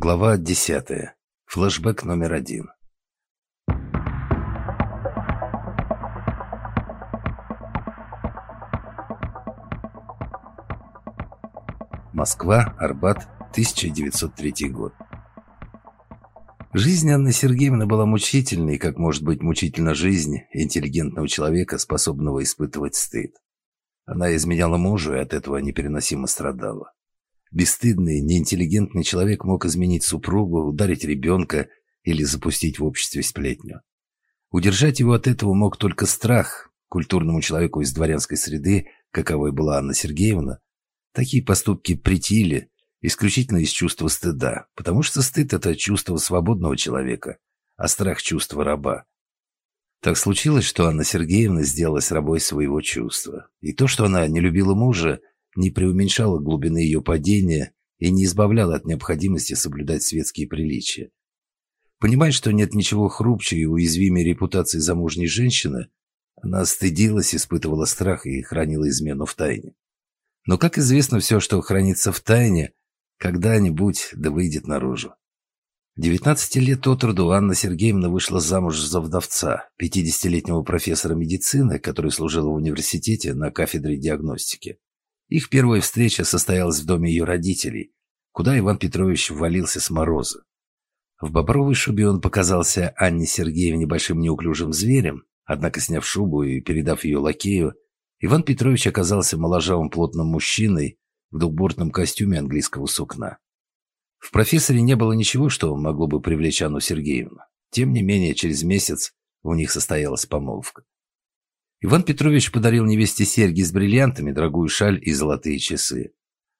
Глава 10. Флэшбэк номер один. Москва, Арбат, 1903 год. Жизнь Анны Сергеевны была мучительной, как может быть мучительна жизнь интеллигентного человека, способного испытывать стыд. Она изменяла мужу и от этого непереносимо страдала. Бесстыдный, неинтеллигентный человек мог изменить супругу, ударить ребенка или запустить в обществе сплетню. Удержать его от этого мог только страх. Культурному человеку из дворянской среды, каковой была Анна Сергеевна, такие поступки притили исключительно из чувства стыда, потому что стыд – это чувство свободного человека, а страх – чувство раба. Так случилось, что Анна Сергеевна сделалась рабой своего чувства. И то, что она не любила мужа, не преуменьшала глубины ее падения и не избавляла от необходимости соблюдать светские приличия. Понимая, что нет ничего хрупче и уязвимее репутации замужней женщины, она стыдилась, испытывала страх и хранила измену в тайне. Но, как известно, все, что хранится в тайне, когда-нибудь да выйдет наружу. 19 лет от роду Анна Сергеевна вышла замуж за вдовца, 50-летнего профессора медицины, который служил в университете на кафедре диагностики. Их первая встреча состоялась в доме ее родителей, куда Иван Петрович ввалился с мороза. В бобровой шубе он показался Анне Сергеевне большим неуклюжим зверем, однако, сняв шубу и передав ее лакею, Иван Петрович оказался моложавым плотным мужчиной в двухбортном костюме английского сукна. В профессоре не было ничего, что могло бы привлечь Анну Сергеевну. Тем не менее, через месяц у них состоялась помолвка. Иван Петрович подарил невесте серьги с бриллиантами, дорогую шаль и золотые часы.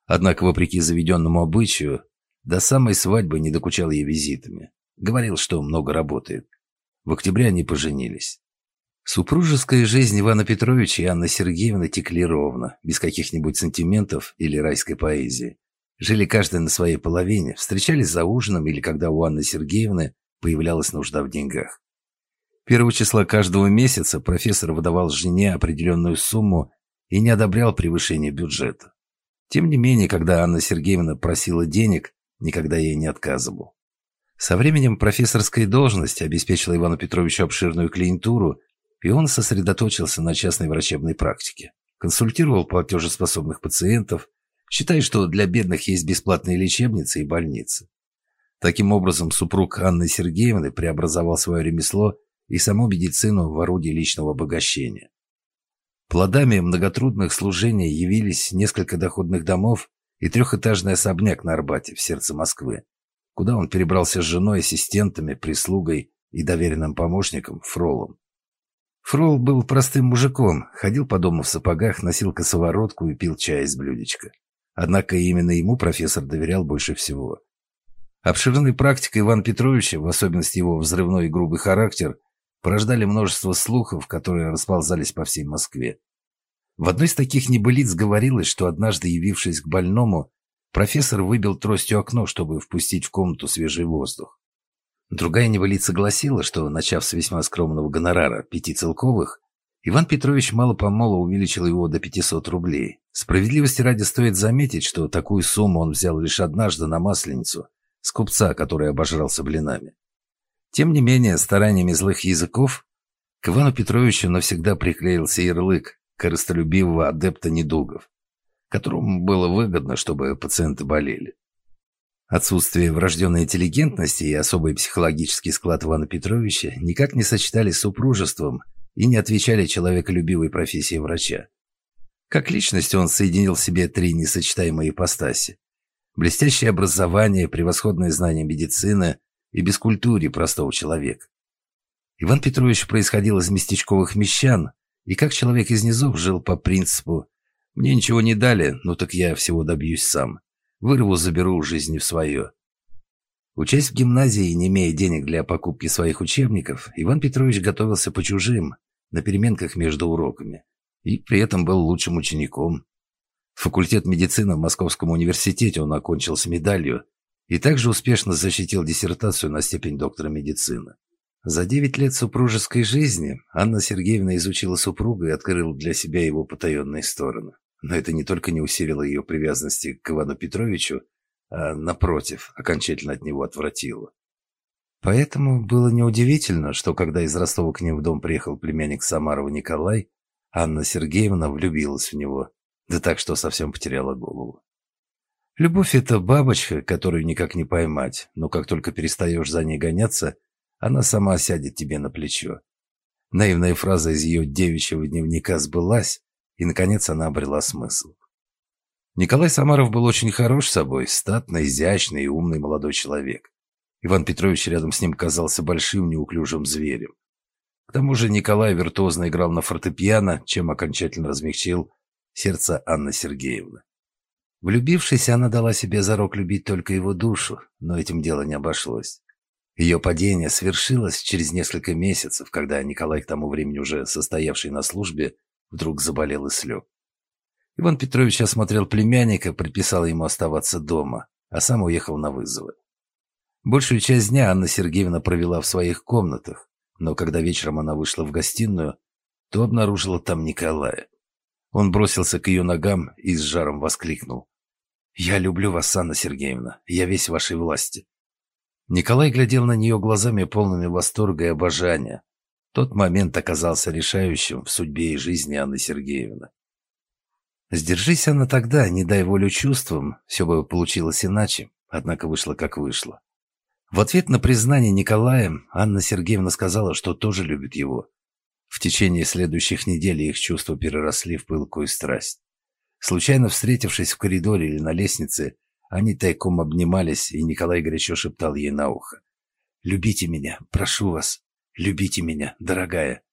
Однако, вопреки заведенному обычаю, до самой свадьбы не докучал ей визитами. Говорил, что много работает. В октябре они поженились. Супружеская жизнь Ивана Петровича и Анны Сергеевны текли ровно, без каких-нибудь сантиментов или райской поэзии. Жили каждый на своей половине, встречались за ужином или когда у Анны Сергеевны появлялась нужда в деньгах. Первого числа каждого месяца профессор выдавал жене определенную сумму и не одобрял превышение бюджета. Тем не менее, когда Анна Сергеевна просила денег, никогда ей не отказывал. Со временем профессорская должность обеспечила Ивану Петровичу обширную клиентуру, и он сосредоточился на частной врачебной практике. Консультировал платежеспособных пациентов, считая, что для бедных есть бесплатные лечебницы и больницы. Таким образом, супруг Анны Сергеевны преобразовал свое ремесло и саму медицину в орудие личного обогащения. Плодами многотрудных служений явились несколько доходных домов и трехэтажный особняк на Арбате в сердце Москвы, куда он перебрался с женой, ассистентами, прислугой и доверенным помощником Фролом. Фрол был простым мужиком, ходил по дому в сапогах, носил косоворотку и пил чай из блюдечка. Однако именно ему профессор доверял больше всего. Обширной практикой Ивана Петровича, в особенности его взрывной и грубый характер, порождали множество слухов, которые расползались по всей Москве. В одной из таких небылиц говорилось, что однажды, явившись к больному, профессор выбил тростью окно, чтобы впустить в комнату свежий воздух. Другая небылица гласила, что, начав с весьма скромного гонорара пяти целковых, Иван Петрович мало-помалу увеличил его до 500 рублей. Справедливости ради стоит заметить, что такую сумму он взял лишь однажды на Масленицу с купца, который обожрался блинами. Тем не менее, стараниями злых языков к Ивану Петровичу навсегда приклеился ярлык корыстолюбивого адепта недугов, которому было выгодно, чтобы пациенты болели. Отсутствие врожденной интеллигентности и особый психологический склад Ивана Петровича никак не сочетались с супружеством и не отвечали человеколюбивой профессии врача. Как личность он соединил в себе три несочетаемые ипостаси. Блестящее образование, превосходное знание медицины и бескультуре простого человека. Иван Петрович происходил из местечковых мещан, и как человек из низов жил по принципу «мне ничего не дали, ну так я всего добьюсь сам, вырву, заберу жизнь в свое». Учась в гимназии не имея денег для покупки своих учебников, Иван Петрович готовился по чужим, на переменках между уроками, и при этом был лучшим учеником. Факультет медицины в Московском университете он окончил с медалью, и также успешно защитил диссертацию на степень доктора медицины. За девять лет супружеской жизни Анна Сергеевна изучила супруга и открыла для себя его потаенные стороны. Но это не только не усилило ее привязанности к Ивану Петровичу, а, напротив, окончательно от него отвратила. Поэтому было неудивительно, что когда из Ростова к ним в дом приехал племянник Самарова Николай, Анна Сергеевна влюбилась в него, да так, что совсем потеряла голову. Любовь — это бабочка, которую никак не поймать, но как только перестаешь за ней гоняться, она сама сядет тебе на плечо. Наивная фраза из ее девичьего дневника сбылась, и, наконец, она обрела смысл. Николай Самаров был очень хорош собой, статный, изящный и умный молодой человек. Иван Петрович рядом с ним казался большим неуклюжим зверем. К тому же Николай виртуозно играл на фортепиано, чем окончательно размягчил сердце Анны Сергеевны. Влюбившись, она дала себе зарок любить только его душу, но этим дело не обошлось. Ее падение свершилось через несколько месяцев, когда Николай, к тому времени уже состоявший на службе, вдруг заболел и слег. Иван Петрович осмотрел племянника, предписал ему оставаться дома, а сам уехал на вызовы. Большую часть дня Анна Сергеевна провела в своих комнатах, но когда вечером она вышла в гостиную, то обнаружила там Николая. Он бросился к ее ногам и с жаром воскликнул. «Я люблю вас, Анна Сергеевна, я весь в вашей власти». Николай глядел на нее глазами полными восторга и обожания. Тот момент оказался решающим в судьбе и жизни Анны Сергеевны. Сдержись она тогда, не дай волю чувствам, все бы получилось иначе, однако вышло как вышло. В ответ на признание Николая Анна Сергеевна сказала, что тоже любит его. В течение следующих недель их чувства переросли в пылкую страсть. Случайно встретившись в коридоре или на лестнице, они тайком обнимались, и Николай горячо шептал ей на ухо. «Любите меня, прошу вас, любите меня, дорогая».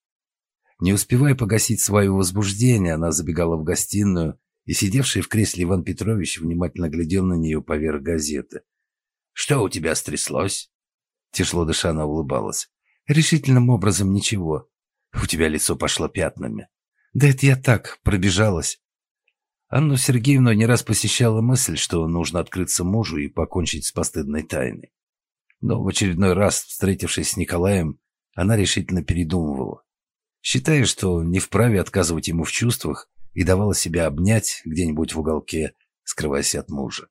Не успевая погасить свое возбуждение, она забегала в гостиную, и сидевший в кресле Иван Петрович внимательно глядел на нее поверх газеты. «Что у тебя стряслось?» Тяжело дыша она улыбалась. «Решительным образом ничего. У тебя лицо пошло пятнами». «Да это я так, пробежалась». Анну Сергеевну не раз посещала мысль, что нужно открыться мужу и покончить с постыдной тайной. Но в очередной раз, встретившись с Николаем, она решительно передумывала. Считая, что не вправе отказывать ему в чувствах, и давала себя обнять где-нибудь в уголке, скрываясь от мужа.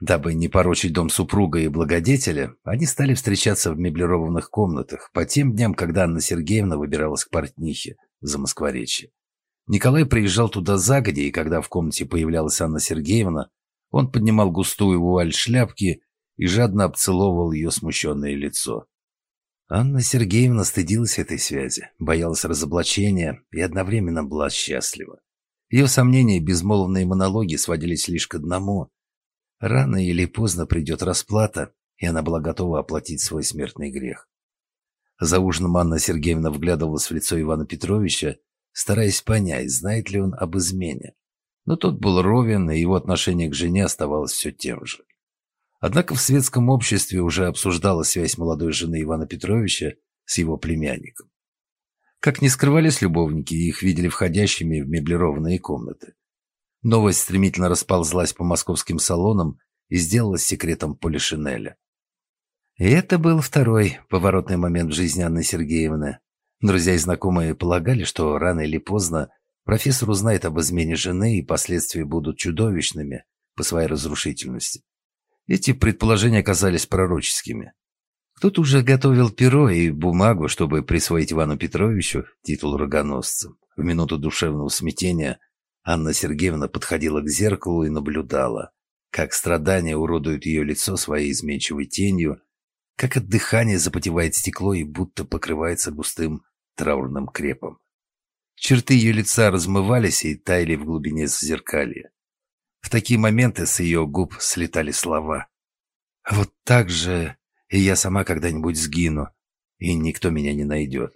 Дабы не порочить дом супруга и благодетеля, они стали встречаться в меблированных комнатах по тем дням, когда Анна Сергеевна выбиралась к портнихе за Москворечье. Николай приезжал туда загодя, и когда в комнате появлялась Анна Сергеевна, он поднимал густую вуаль шляпки и жадно обцеловывал ее смущенное лицо. Анна Сергеевна стыдилась этой связи, боялась разоблачения и одновременно была счастлива. Ее сомнения и безмолвные монологи сводились лишь к одному. Рано или поздно придет расплата, и она была готова оплатить свой смертный грех. За ужином Анна Сергеевна вглядывалась в лицо Ивана Петровича, стараясь понять, знает ли он об измене. Но тот был ровен, и его отношение к жене оставалось все тем же. Однако в светском обществе уже обсуждалась связь молодой жены Ивана Петровича с его племянником. Как не скрывались любовники, их видели входящими в меблированные комнаты. Новость стремительно расползлась по московским салонам и сделалась секретом Полишинеля. И это был второй поворотный момент в жизни Анны Сергеевны. Друзья и знакомые полагали, что рано или поздно профессор узнает об измене жены, и последствия будут чудовищными по своей разрушительности. Эти предположения оказались пророческими. Кто-то уже готовил перо и бумагу, чтобы присвоить Ивану Петровичу титул рогоносца. В минуту душевного смятения Анна Сергеевна подходила к зеркалу и наблюдала, как страдания уродуют ее лицо своей изменчивой тенью, как от дыхания запотевает стекло и будто покрывается густым траурным крепом. Черты ее лица размывались и таяли в глубине зеркалья. В такие моменты с ее губ слетали слова. «Вот так же и я сама когда-нибудь сгину, и никто меня не найдет».